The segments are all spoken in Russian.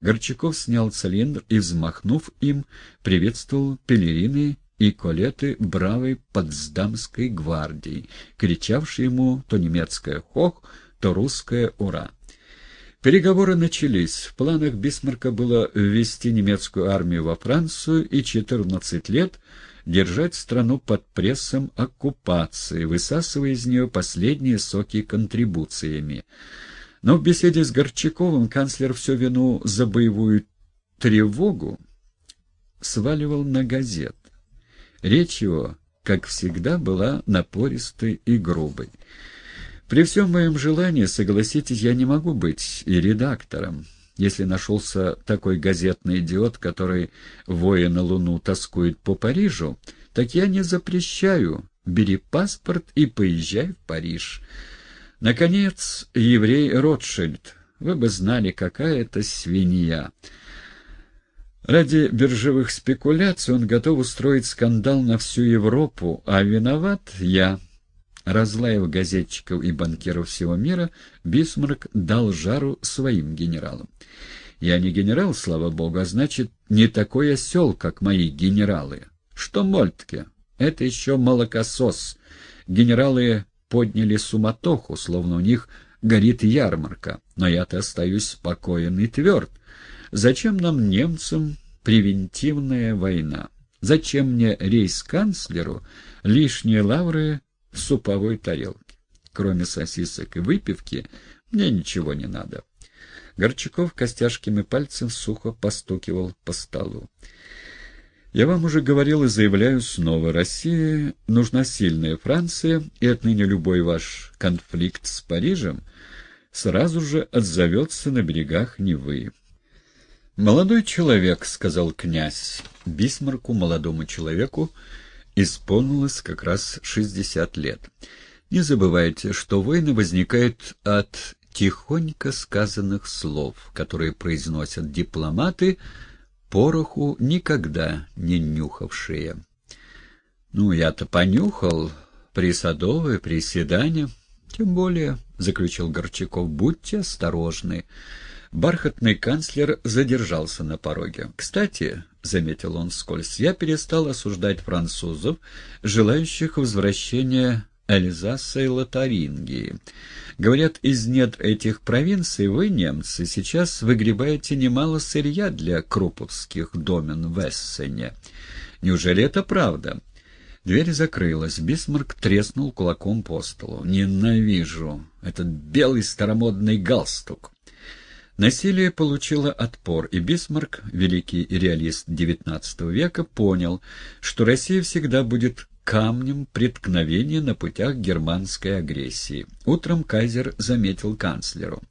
Горчаков снял цилиндр и, взмахнув им, приветствовал пелерины и колеты бравой подсдамской гвардии, кричавшей ему то немецкое «хох», то русское «ура». Переговоры начались. В планах Бисмарка было ввести немецкую армию во Францию и 14 лет держать страну под прессом оккупации, высасывая из нее последние соки контрибуциями. Но в беседе с Горчаковым канцлер всю вину за боевую тревогу сваливал на газет. Речь его, как всегда, была напористой и грубой. При всем моем желании, согласитесь, я не могу быть и редактором. Если нашелся такой газетный идиот, который, воя на Луну, тоскует по Парижу, так я не запрещаю. Бери паспорт и поезжай в Париж. Наконец, еврей Ротшильд. Вы бы знали, какая это свинья. Ради биржевых спекуляций он готов устроить скандал на всю Европу, а виноват я. Разлаив газетчиков и банкиров всего мира, Бисмарк дал жару своим генералам. Я не генерал, слава богу, а значит, не такой осел, как мои генералы. Что Мольтке? Это еще молокосос. Генералы подняли суматоху, словно у них горит ярмарка. Но я-то остаюсь спокоен и тверд. Зачем нам, немцам, превентивная война? Зачем мне рейс-канцлеру лишние лавры в суповой тарелке? Кроме сосисок и выпивки мне ничего не надо. Горчаков костяшками пальцев сухо постукивал по столу. Я вам уже говорил и заявляю снова, России нужна сильная Франция, и отныне любой ваш конфликт с Парижем сразу же отзовется на берегах Невы. «Молодой человек», — сказал князь, Бисмарку, молодому человеку, исполнилось как раз шестьдесят лет. «Не забывайте, что войны возникают от тихонько сказанных слов, которые произносят дипломаты, пороху никогда не нюхавшие. «Ну, я-то понюхал, при садовое, при седане. Тем более, — заключил Горчаков, — будьте осторожны». Бархатный канцлер задержался на пороге. «Кстати, — заметил он вскользь, — я перестал осуждать французов, желающих возвращения Эльзаса и Лотарингии. Говорят, из недр этих провинций вы, немцы, сейчас выгребаете немало сырья для круповских домен в Эссене. Неужели это правда? Дверь закрылась. Бисмарк треснул кулаком по столу. «Ненавижу этот белый старомодный галстук!» Насилие получило отпор, и Бисмарк, великий реалист XIX века, понял, что Россия всегда будет камнем преткновения на путях германской агрессии. Утром кайзер заметил канцлеру.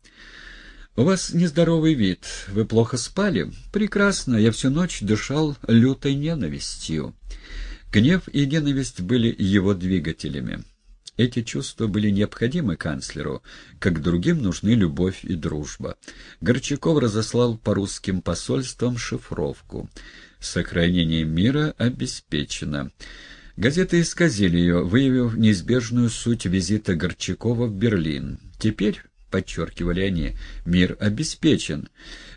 «У вас нездоровый вид. Вы плохо спали?» «Прекрасно. Я всю ночь дышал лютой ненавистью». Гнев и ненависть были его двигателями. Эти чувства были необходимы канцлеру, как другим нужны любовь и дружба. Горчаков разослал по русским посольствам шифровку. Сохранение мира обеспечено. Газеты исказили ее, выявив неизбежную суть визита Горчакова в Берлин. Теперь, подчеркивали они, мир обеспечен.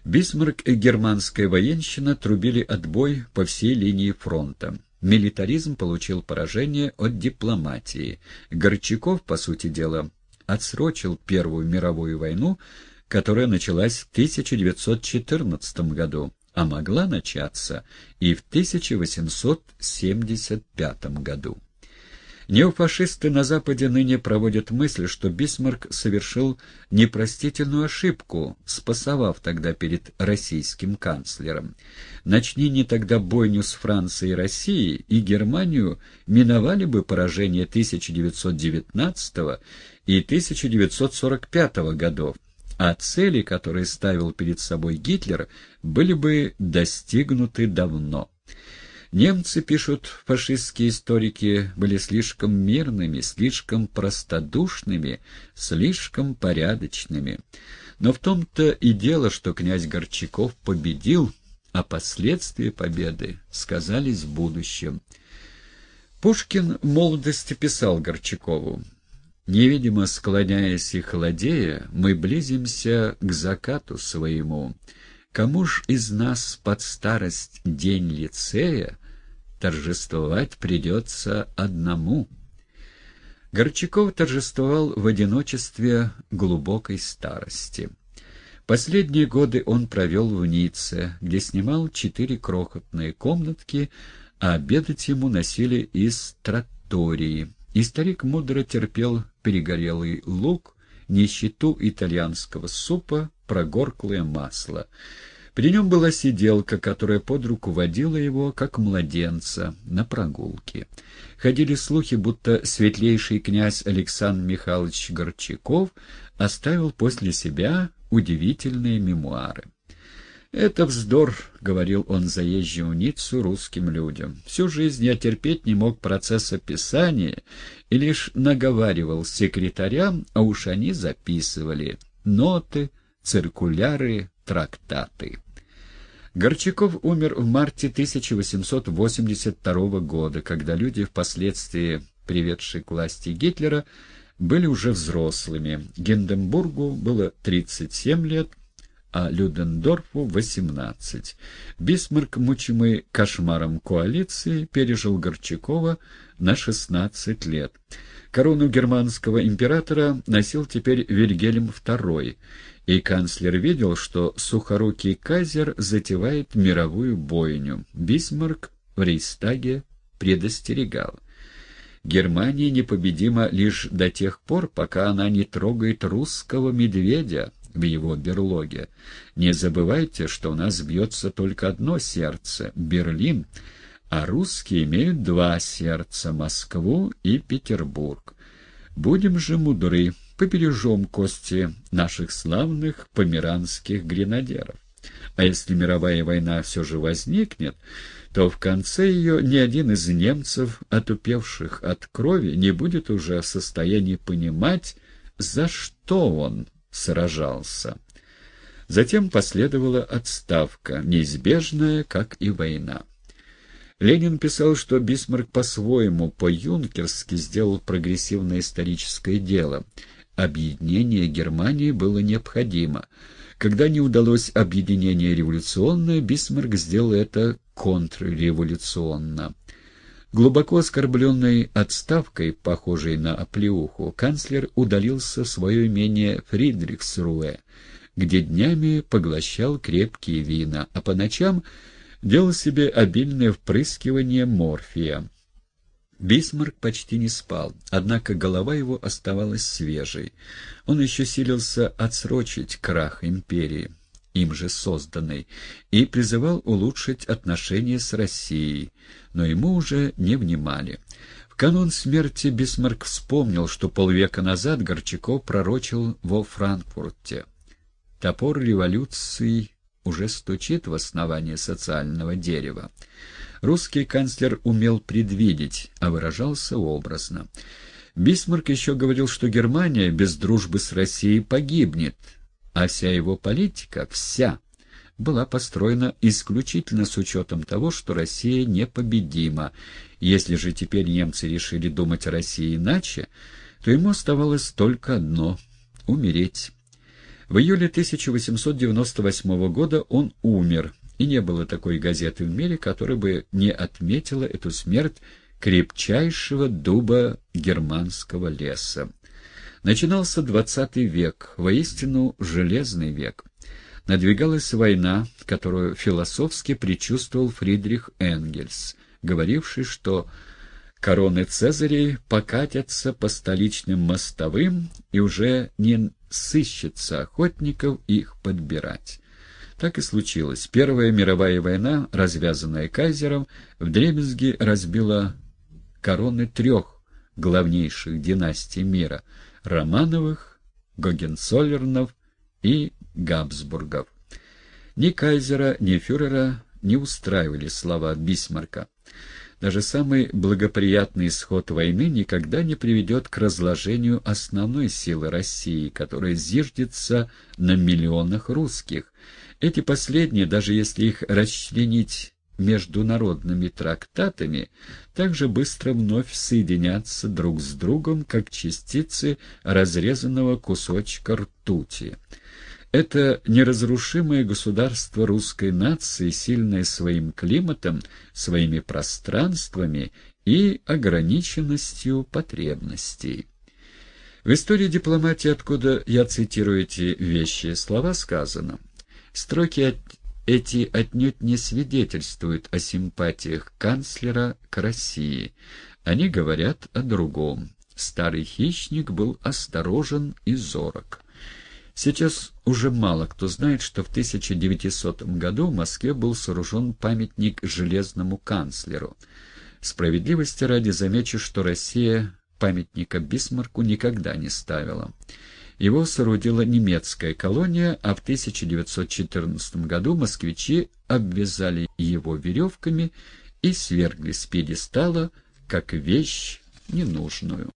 Бисмарк и германская военщина трубили отбой по всей линии фронта. Милитаризм получил поражение от дипломатии. Горчаков, по сути дела, отсрочил Первую мировую войну, которая началась в 1914 году а могла начаться и в 1875 году. Неофашисты на Западе ныне проводят мысль, что Бисмарк совершил непростительную ошибку, спасовав тогда перед российским канцлером. Начни не тогда бойню с Францией и Россией, и Германию миновали бы поражение 1919 и 1945 годов, а цели, которые ставил перед собой Гитлер, были бы достигнуты давно. Немцы, пишут фашистские историки, были слишком мирными, слишком простодушными, слишком порядочными. Но в том-то и дело, что князь Горчаков победил, а последствия победы сказались в будущем. Пушкин в молодости писал Горчакову Невидимо склоняясь и холодея, мы близимся к закату своему. Кому ж из нас под старость день лицея торжествовать придется одному? Горчаков торжествовал в одиночестве глубокой старости. Последние годы он провел в Ницце, где снимал четыре крохотные комнатки, а обедать ему носили из тротории. И старик мудро терпел перегорелый лук, нищету итальянского супа, прогорклое масло. При нем была сиделка, которая под руку водила его, как младенца, на прогулке. Ходили слухи, будто светлейший князь Александр Михайлович Горчаков оставил после себя удивительные мемуары. «Это вздор», — говорил он заезжим в Ниццу русским людям. «Всю жизнь я терпеть не мог процесса писания и лишь наговаривал секретарям, а уж они записывали ноты, циркуляры, трактаты. Горчаков умер в марте 1882 года, когда люди, впоследствии приведшие к власти Гитлера, были уже взрослыми. Гинденбургу было 37 лет, а Людендорфу — 18. Бисмарк, мучимый кошмаром коалиции, пережил Горчакова на 16 лет. Корону германского императора носил теперь Вильгельм II, и канцлер видел, что сухорукий кайзер затевает мировую бойню. Бисмарк в Рейхстаге предостерегал. Германия непобедима лишь до тех пор, пока она не трогает русского медведя в его берлоге. Не забывайте, что у нас бьется только одно сердце — Берлин, а русские имеют два сердца — Москву и Петербург. Будем же мудры, побережем кости наших славных померанских гренадеров. А если мировая война все же возникнет, то в конце ее ни один из немцев, отупевших от крови, не будет уже в состоянии понимать, за что он сражался. Затем последовала отставка, неизбежная, как и война. Ленин писал, что Бисмарк по-своему, по-юнкерски сделал прогрессивное историческое дело. Объединение Германии было необходимо. Когда не удалось объединение революционное, Бисмарк сделал это контрреволюционно. Глубоко оскорбленный отставкой, похожей на оплеуху, канцлер удалился в свое имение Фридрихсруэ, где днями поглощал крепкие вина, а по ночам делал себе обильное впрыскивание морфия. Бисмарк почти не спал, однако голова его оставалась свежей. Он еще силился отсрочить крах империи, им же созданной, и призывал улучшить отношения с Россией, но ему уже не внимали. В канун смерти Бисмарк вспомнил, что полвека назад Горчаков пророчил во Франкфурте. Топор революции уже стучит в основание социального дерева. Русский канцлер умел предвидеть, а выражался образно. Бисмарк еще говорил, что Германия без дружбы с Россией погибнет, а вся его политика, вся, была построена исключительно с учетом того, что Россия непобедима. Если же теперь немцы решили думать о России иначе, то ему оставалось только одно — умереть. В июле 1898 года он умер, и не было такой газеты в мире, которая бы не отметила эту смерть крепчайшего дуба германского леса. Начинался двадцатый век, воистину железный век. Надвигалась война, которую философски предчувствовал Фридрих Энгельс, говоривший, что Короны Цезарей покатятся по столичным мостовым, и уже не сыщется охотников их подбирать. Так и случилось. Первая мировая война, развязанная кайзером, в Дребезге разбила короны трех главнейших династий мира — Романовых, Гогенцоллернов и Габсбургов. Ни кайзера, ни фюрера не устраивали слова Бисмарка. Даже самый благоприятный исход войны никогда не приведет к разложению основной силы России, которая зиждется на миллионах русских. Эти последние, даже если их расчленить международными трактатами, также быстро вновь соединятся друг с другом, как частицы разрезанного кусочка ртути. Это неразрушимое государство русской нации, сильное своим климатом, своими пространствами и ограниченностью потребностей. В истории дипломатии, откуда я цитирую эти вещи, слова сказано. Строки эти отнюдь не свидетельствуют о симпатиях канцлера к России. Они говорят о другом. Старый хищник был осторожен и зорок. Сейчас уже мало кто знает, что в 1900 году в Москве был сооружен памятник железному канцлеру. Справедливости ради замечу, что Россия памятника Бисмарку никогда не ставила. Его соорудила немецкая колония, а в 1914 году москвичи обвязали его веревками и свергли с пьедестала как вещь ненужную.